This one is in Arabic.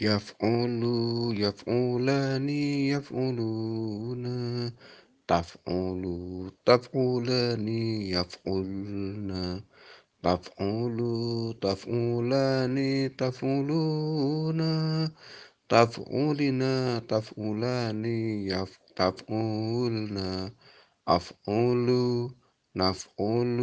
يفعل يفعلان يفعلون. تفعل تفعلان يفعلن تفعل تفعلان تفعلون. تفعلنا تفعلان تفعلن أفعل نفعل